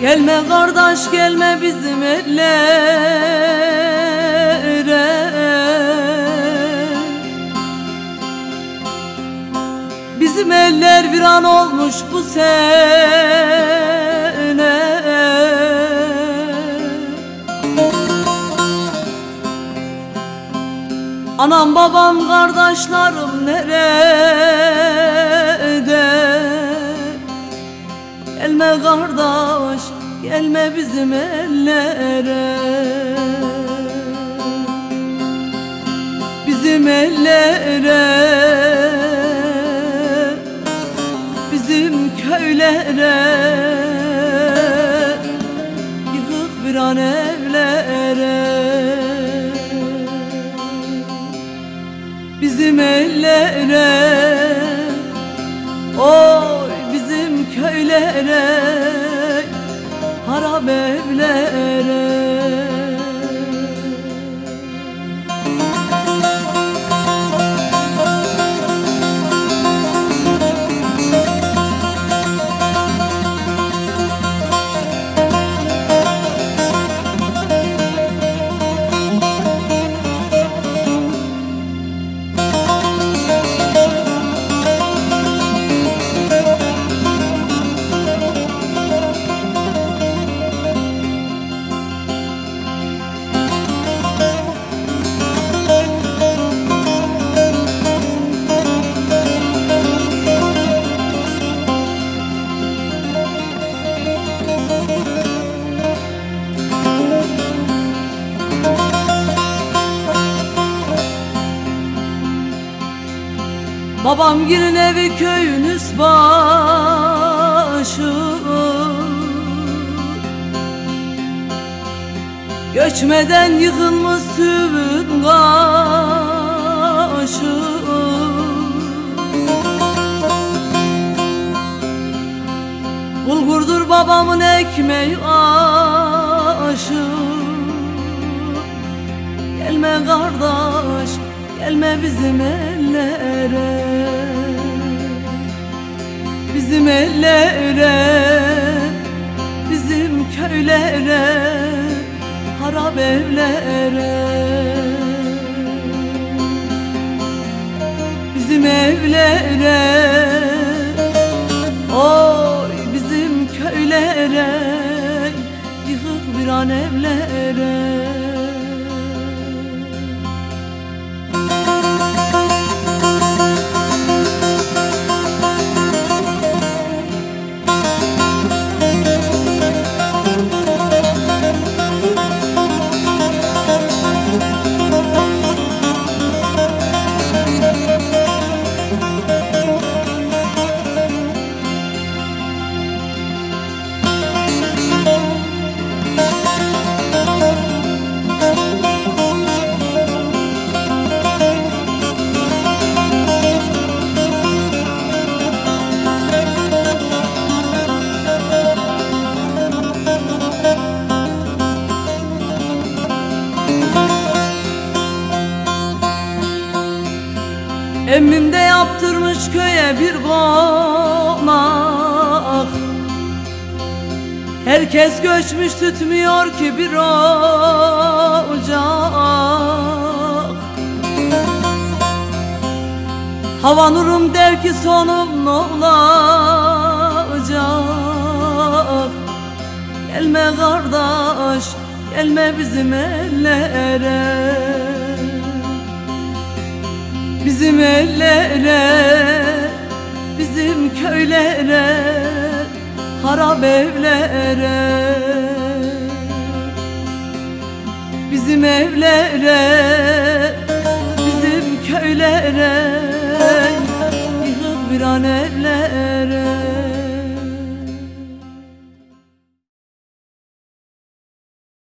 Gelme kardeş gelme bizim ellere. Bizim eller viran olmuş bu sene. Anam babam kardeşlerim nerede Gelme kardeş gelme bizim ellere. Bizim ellere. Bizim köylere. Yıkık bir an evlere. Bizim ellere köylere Harap evlere Babam girin evi köyün üst başı. Göçmeden yıkılmış süvün kaşı. Bulgurdur babamın ekmeği aşı. Gelme kardeş, gelme bizim ellere. Bizim ellere, bizim köylere Harap evlere. Bizim evlere Oy bizim köylere Yıkık bir an evlere Emmim de yaptırmış köye bir konak. Herkes göçmüş tutmuyor ki bir ocak. Hava nurum der ki sonum ne olacak? Gelme kardeş gelme bizim ellere Bizim ellere, bizim köylere, harap evlere. Bizim evlere, bizim köylere, yıkık bir an evlere